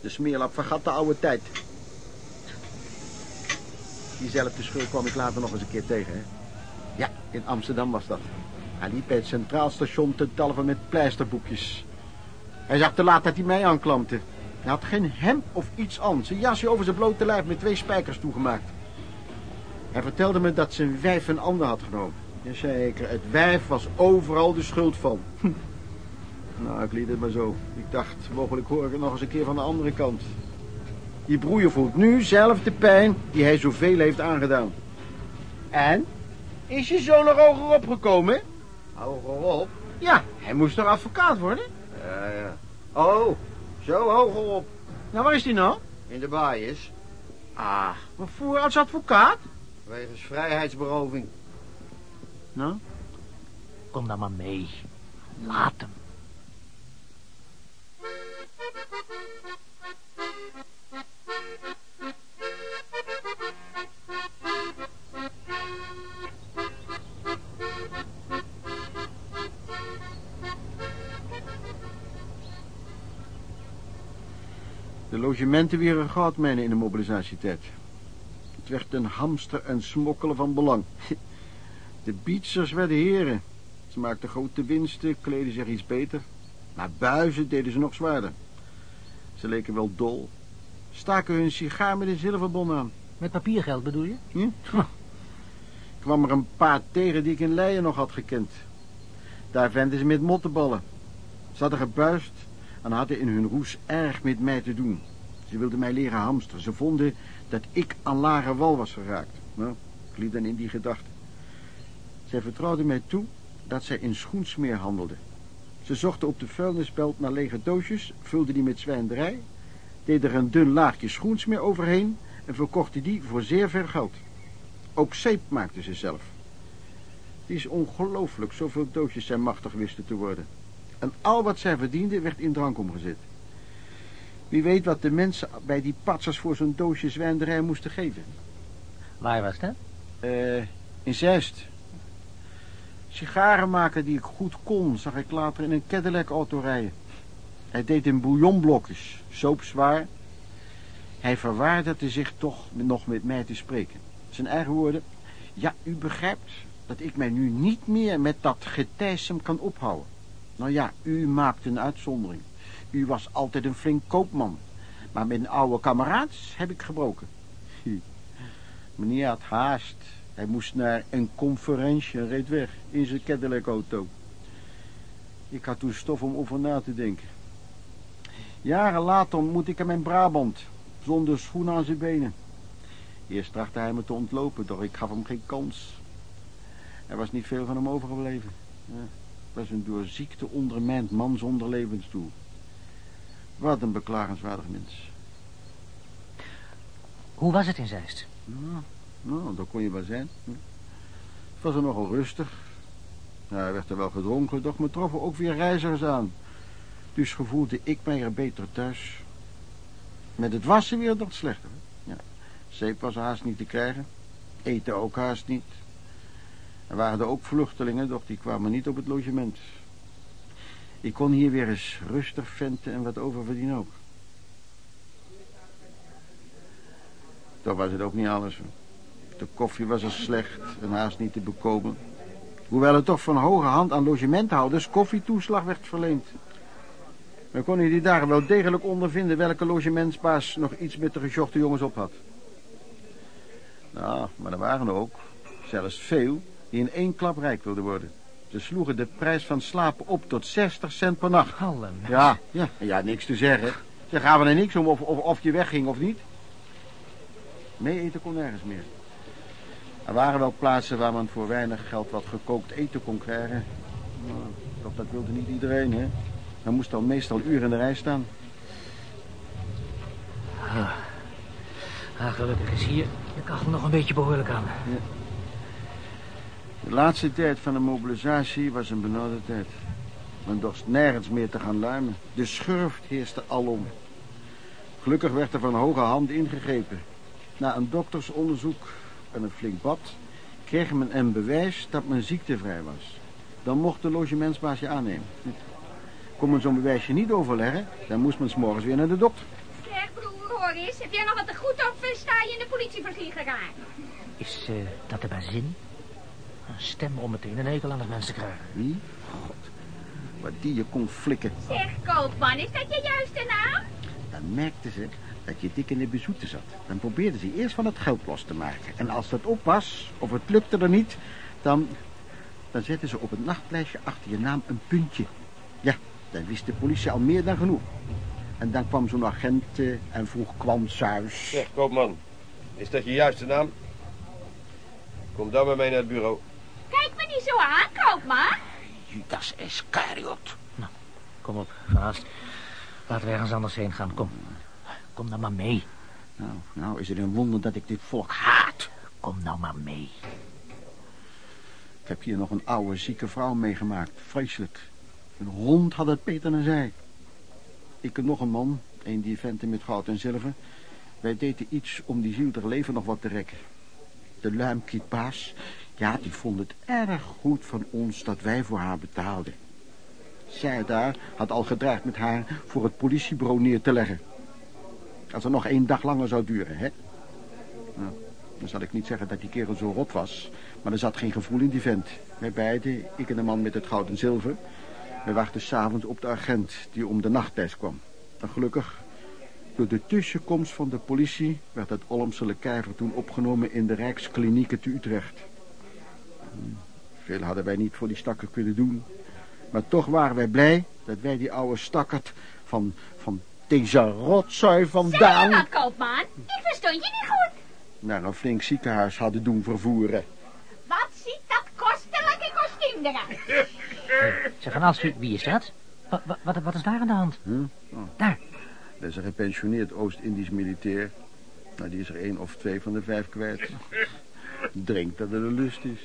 C: De smeerlap vergat de oude tijd. Diezelfde schurk kwam ik later nog eens een keer tegen, hè? Ja, in Amsterdam was dat. Hij liep bij het Centraal Station te talven met pleisterboekjes. Hij zag te laat dat hij mij aanklampte. Hij had geen hemd of iets aan. Zijn jasje over zijn blote lijf met twee spijkers toegemaakt. Hij vertelde me dat zijn wijf een ander had genomen. Jazeker, het wijf was overal de schuld van. *laughs* nou, ik liet het maar zo. Ik dacht, mogelijk hoor ik het nog eens een keer van de andere kant. Die broeier voelt nu zelf de pijn die hij zoveel heeft aangedaan.
I: En? Is je zoon nog hoger opgekomen?
J: Hogerop?
I: Ja, hij moest toch advocaat worden?
J: Ja, ja. Oh, zo hogerop.
I: Nou, waar is hij nou?
J: In de baaiers.
I: Ah, wat voor als advocaat?
J: Wegens vrijheidsberoving.
C: Nou?
B: Kom dan maar mee. Laat hem.
C: Logementen weer een goudmijnen in de mobilisatietijd. Het werd een hamster en smokkelen van belang. *laughs* De bietsers werden heren. Ze maakten grote winsten, kleden zich iets beter. Maar buizen deden ze nog zwaarder. Ze leken wel dol. Staken hun sigaar met een zilverbon aan.
B: Met papiergeld bedoel je?
C: Hm? kwam er een paar tegen die ik in Leien nog had gekend. Daar venden ze met mottenballen. Ze hadden gebuist en hadden in hun roes erg met mij te doen. Ze wilden mij leren hamsteren. Ze vonden dat ik aan lage wal was geraakt. Nou, ik liep dan in die gedachte. Zij vertrouwden mij toe dat zij in schoensmeer handelden. Ze zochten op de vuilnisbelt naar lege doosjes, vulden die met zwijnderij, deden er een dun laagje schoensmeer overheen en verkochten die voor zeer veel geld. Ook zeep maakten ze zelf. Het is ongelooflijk zoveel doosjes zij machtig wisten te worden. En al wat zij verdienden werd in drank omgezet. Wie weet wat de mensen bij die patsers voor zo'n doosje zwijnderij moesten geven.
B: Waar was dat?
C: Eh, in Zeist. Sigaren maken die ik goed kon, zag ik later in een Cadillac-auto rijden. Hij deed in bouillonblokjes, soopzwaar. Hij verwaardigde zich toch nog met mij te spreken. Zijn eigen woorden. Ja, u begrijpt dat ik mij nu niet meer met dat getijsem kan ophouden. Nou ja, u maakt een uitzondering. U was altijd een flink koopman. Maar een oude kameraads heb ik gebroken. Meneer had haast. Hij moest naar een conferentie en reed weg in zijn Cadillac-auto. Ik had toen stof om over na te denken. Jaren later ontmoette ik hem in Brabant, zonder schoenen aan zijn benen. Eerst trachtte hij me te ontlopen, doch ik gaf hem geen kans. Er was niet veel van hem overgebleven. Het was een door ziekte ondermijnd man zonder levensdoel. Wat een beklagenswaardig mens.
B: Hoe was het in Zeist?
C: Nou, nou, dat kon je wel zijn. Het was er nogal rustig. Ja, er werd er wel gedronken, doch me troffen ook weer reizigers aan. Dus gevoelde ik mij er beter thuis. Met het wassen weer nog slechter. Ja, zeep was haast niet te krijgen. Eten ook haast niet. Er waren er ook vluchtelingen, doch die kwamen niet op het logement. Ik kon hier weer eens rustig venten en wat oververdienen ook. Toch was het ook niet alles. De koffie was er slecht en haast niet te bekomen. Hoewel er toch van hoge hand aan logementhouders koffietoeslag werd verleend. We konden die dagen wel degelijk ondervinden welke logementsbaas nog iets met de gesjochte jongens op had. Nou, maar er waren er ook, zelfs veel, die in één klap rijk wilden worden. Ze sloegen de prijs van slapen op tot 60 cent per nacht. Ja, ja, ja, niks te zeggen. Ze gaven er niks om of, of, of je wegging of niet. Mee eten kon nergens meer. Er waren wel plaatsen waar men voor weinig geld wat gekookt eten kon krijgen. Maar toch, dat wilde niet iedereen, hè. Men moest dan meestal uren in de rij staan.
B: Ah. ah, gelukkig is hier de kachel nog een beetje behoorlijk aan.
C: Ja. De laatste tijd van de mobilisatie was een benauwde tijd. Men dorst nergens meer te gaan luimen. De schurft heerste alom. Gelukkig werd er van hoge hand ingegrepen. Na een doktersonderzoek en een flink bad... kreeg men een bewijs dat men ziektevrij was. Dan mocht de logementsbaas je aannemen. Kon men zo'n bewijsje niet overleggen... dan moest men s'morgens weer naar de dokter.
K: Zeg, broer, hoor eens. Heb jij nog wat te goed op? Sta je in de politievlieg geraakt?
B: Is uh, dat de bazin? Een stem om meteen een hekel aan het mensen krijgen.
C: Wie? God, wat die je kon flikken.
K: Zeg, koopman, is dat je juiste naam?
C: Dan merkte ze dat je dik in de bezoeten zat. Dan probeerde ze eerst van het geld los te maken. En als dat op was, of het lukte er niet, dan... dan zetten ze op het nachtlijstje achter je naam een puntje. Ja, dan wist de politie al meer dan genoeg. En dan kwam zo'n agent uh, en vroeg kwansuis.
D: Zeg, koopman, is dat je juiste naam? Kom dan met mij naar het bureau.
K: Zo aan, koopman.
C: Judas Iscariot.
B: Nou, kom op, Vaast. Laten we ergens anders heen gaan, kom. Kom nou maar mee.
C: Nou, nou is het een wonder dat ik dit volk haat.
B: Kom nou maar mee.
C: Ik heb hier nog een oude zieke vrouw meegemaakt. Vreselijk. Een hond had het beter dan zij. Ik en nog een man, een die venten met goud en zilver. Wij deden iets om die ziel ter leven nog wat te rekken. De luimkietbaas, ja, die vond het erg goed van ons dat wij voor haar betaalden. Zij daar had al gedreigd met haar voor het politiebureau neer te leggen. Als het nog één dag langer zou duren, hè? Nou, dan zal ik niet zeggen dat die kerel zo rot was. Maar er zat geen gevoel in die vent. Wij beiden, ik en de man met het goud en zilver... wij wachten s'avonds op de agent die om de nacht thuis kwam. En gelukkig, door de tussenkomst van de politie... werd het Olmse lekijver toen opgenomen in de Rijksklinieken te Utrecht. Veel hadden wij niet voor die stakker kunnen doen. Maar toch waren wij blij dat wij die oude stakkerd van, van deze rotzooi vandaan...
K: Zeg maar, koopman. Ik verstond je niet goed.
C: naar een flink ziekenhuis hadden doen vervoeren.
K: Wat ziet dat kostelijke kostuum eruit?
B: Zeg, Van Aalst, wie- wie is dat? Wat, wat, wat is daar aan de hand?
C: Hm? Oh.
B: Daar.
C: Dat is een gepensioneerd Oost-Indisch militair. Nou, die is er één of twee van de vijf kwijt. Drinkt dat het een lust is.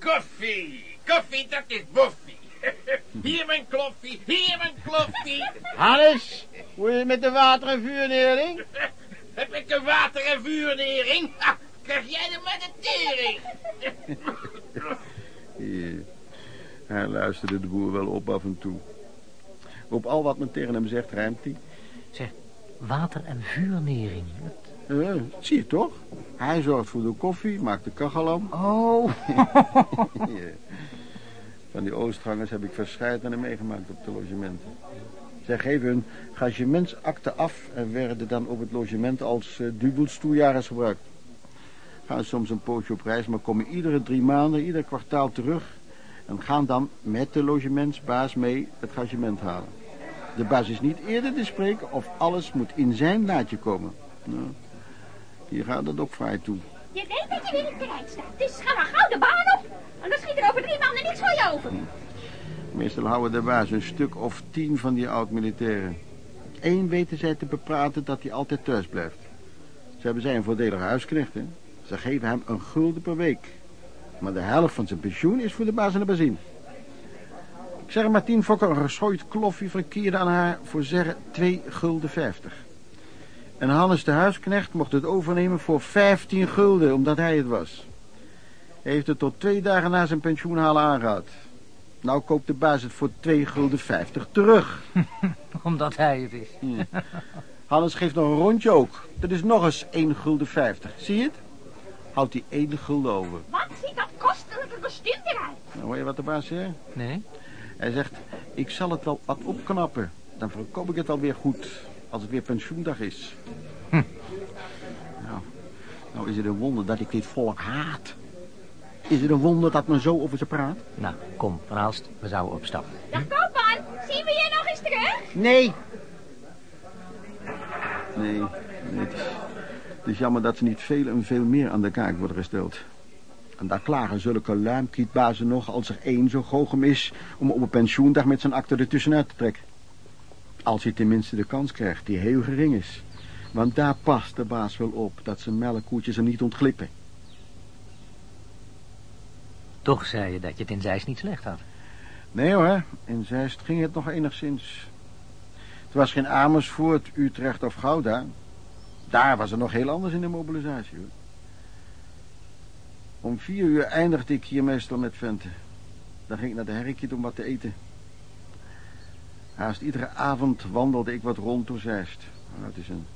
I: Koffie, koffie, dat is boffie. *laughs* Hier mijn kloffie, hier mijn kloffie.
J: Hannes, hoe is het met de water- en vuurnering? *laughs*
I: Heb ik een water- en vuurnering? Ha, krijg jij er met de tering?
C: Hier. Hij luisterde de boer wel op af en toe. Op al wat men tegen hem zegt, rijmt hij.
B: Zeg, water- en vuurnering.
C: Eh, zie je toch? Hij zorgt voor de koffie, maakt de kachel aan.
B: Oh. *laughs*
C: Van die Oostgangers heb ik verscheidene meegemaakt op de logementen. Zij geven hun gagementsakte af en werden dan op het logement als uh, gebruikt. Gaan soms een poosje op reis, maar komen iedere drie maanden, ieder kwartaal terug... en gaan dan met de logementsbaas mee het gagement halen. De baas is niet eerder te spreken of alles moet in zijn laadje komen. Nou, hier gaat het ook vrij toe.
K: Je weet dat je weer niet bereid staat. Dus ga maar gauw de baan op. Anders schiet er over drie maanden niets voor je over.
C: Meestal houden de baas een stuk of tien van die oud-militairen. Eén weten zij te bepraten dat hij altijd thuis blijft. Ze hebben zij een voordelige huisknecht, hè. Ze geven hem een gulden per week. Maar de helft van zijn pensioen is voor de baas en de bazin. Ik zeg er maar tien fokken een geschooid kloffie verkeerde aan haar voor zeggen twee gulden vijftig. En Hannes de huisknecht mocht het overnemen voor vijftien gulden, omdat hij het was. Hij heeft het tot twee dagen na zijn pensioen halen aangehad. Nou koopt de baas het voor 2 gulden 50 terug. *laughs*
B: Omdat hij het is.
C: Hannes geeft nog een rondje ook. Dat is nog eens 1 gulden 50. Zie je het? Houdt hij 1 gulden over.
K: Wat ziet dat kostelijke kostuum eruit?
C: Nou, hoor je wat de baas zegt?
B: Nee?
C: Hij zegt, ik zal het wel wat opknappen. Dan verkoop ik het alweer goed. Als het weer pensioendag is.
B: Hm.
C: Nou, nou is het een wonder dat ik dit volk haat. Is het een wonder dat men zo over ze praat?
B: Nou, kom, Van Aalst, we zouden opstappen.
K: Dag koopman, zien we je nog eens terug?
J: Nee.
C: Nee, nee het, is, het is jammer dat ze niet veel en veel meer aan de kaak worden gesteld. En daar klagen zulke luimkietbazen nog als er één zo goochem is... om op een pensioendag met zijn akte ertussenuit te trekken. Als hij tenminste de kans krijgt, die heel gering is. Want daar past de baas wel op dat zijn melkkoetjes er niet ontglippen.
B: Toch zei je dat je het in Zeist niet slecht had.
C: Nee hoor, in Zeist ging het nog enigszins. Het was geen Amersfoort, Utrecht of Gouda. Daar was het nog heel anders in de mobilisatie hoor. Om vier uur eindigde ik hier meestal met venten. Dan ging ik naar de herkje om wat te eten. Haast iedere avond wandelde ik wat rond door Zeist. Nou, het is een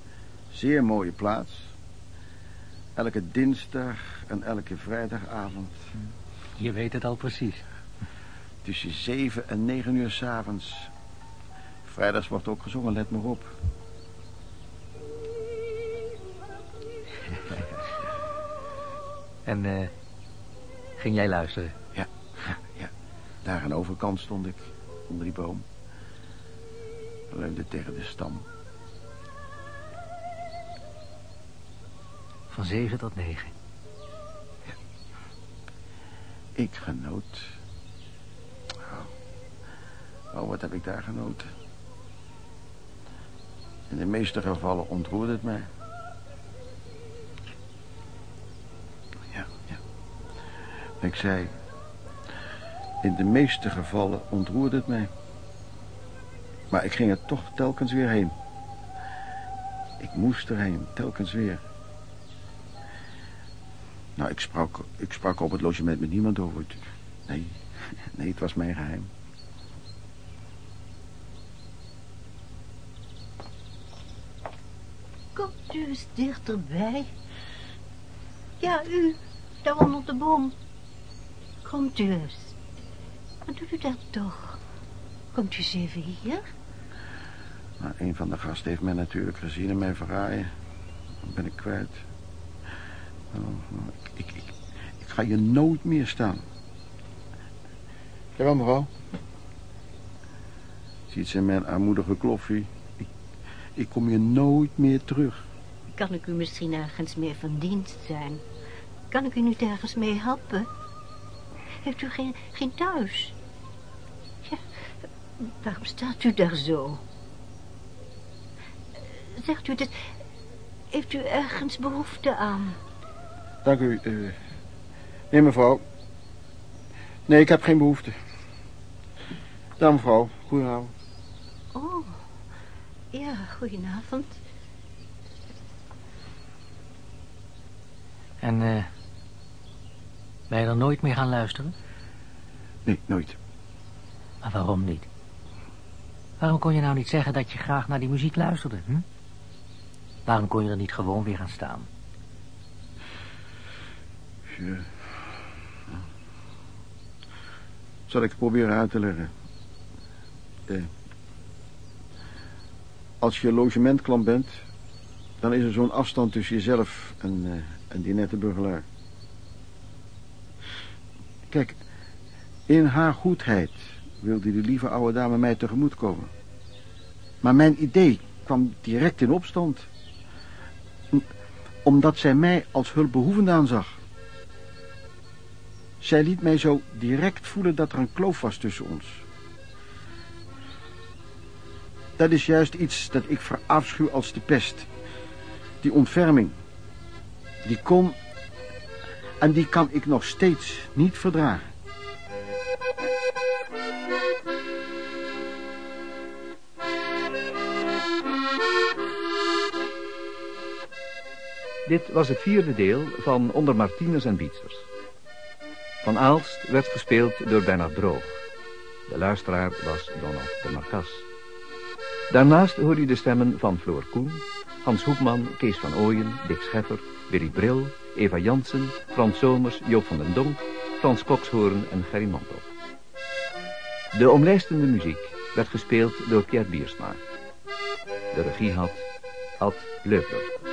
C: zeer mooie plaats. Elke dinsdag en elke vrijdagavond.
B: Je weet het al precies.
C: Tussen zeven en negen uur s'avonds. Vrijdags wordt ook gezongen, let maar op. *laughs*
B: En eh, ging jij luisteren?
C: Ja, ja, ja. Daar aan de overkant stond ik, onder die boom. Tegen de stam.
B: Van zeven tot negen.
C: Ik genoot. Oh. oh, wat heb ik daar genoten. In de meeste gevallen ontroerde het mij. Ja, ja. Ik zei... In de meeste gevallen ontroerde het mij. Maar ik ging er toch telkens weer heen. Ik moest erheen, telkens weer. Nou, ik sprak, ik sprak op het logement met niemand over. Nee, *laughs* nee, het was mijn geheim.
H: Komt u eens dichterbij. Ja, u, daar onder de boom. Komt u eens. Wat doet u dat toch? Komt u eens even hier?
C: Nou, een van de gasten heeft mij natuurlijk gezien en mij verraaien. Dan ben ik kwijt. Oh, ik, ik, ik, ik ga je nooit meer staan. Jawel, mevrouw. Ziet ze mijn armoedige kloffie? Ik, ik kom hier nooit meer terug.
H: Kan ik u misschien ergens meer van dienst zijn? Kan ik u niet ergens mee helpen? Heeft u geen, geen thuis? Ja, waarom staat u daar zo? Zegt u het, heeft u ergens behoefte aan?
C: Dank u. eh. nee, mevrouw. Nee, ik heb geen behoefte. Dan, mevrouw. Goedenavond.
H: Oh, ja, goedenavond.
B: En eh ben je er nooit meer gaan luisteren?
C: Nee, nooit.
B: Maar waarom niet? Waarom kon je nou niet zeggen dat je graag naar die muziek luisterde? Hm? Waarom kon je er niet gewoon weer gaan staan?
C: Ja. Zal ik proberen uit te leggen? Eh, als je logementklant bent, dan is er zo'n afstand tussen jezelf en, eh, en die nette burgelaar. Kijk, in haar goedheid wilde die lieve oude dame mij tegemoet komen. Maar mijn idee kwam direct in opstand. Om- Omdat zij mij als hulpbehoevende aanzag. Zij liet mij zo direct voelen dat er een kloof was tussen ons. Dat is juist iets dat ik verafschuw als de pest. Die ontferming. Die kon... En die kan ik nog steeds niet verdragen.
A: Dit was het vierde deel van Onder Martinez en Bietsers. Van Aalst werd gespeeld door Bernard Droog. De luisteraar was Donald de Marcas. Daarnaast hoorde u de stemmen van Floor Koen, Hans Hoekman, Kees van Ooyen, Dick Scheffer, Willy Bril, Eva Jansen, Frans Somers, Joop van den Donk, Frans Kokshoorn en Gerry Mantel. De omlijstende muziek werd gespeeld door Pierre Biersma. De regie had Ad Leupler.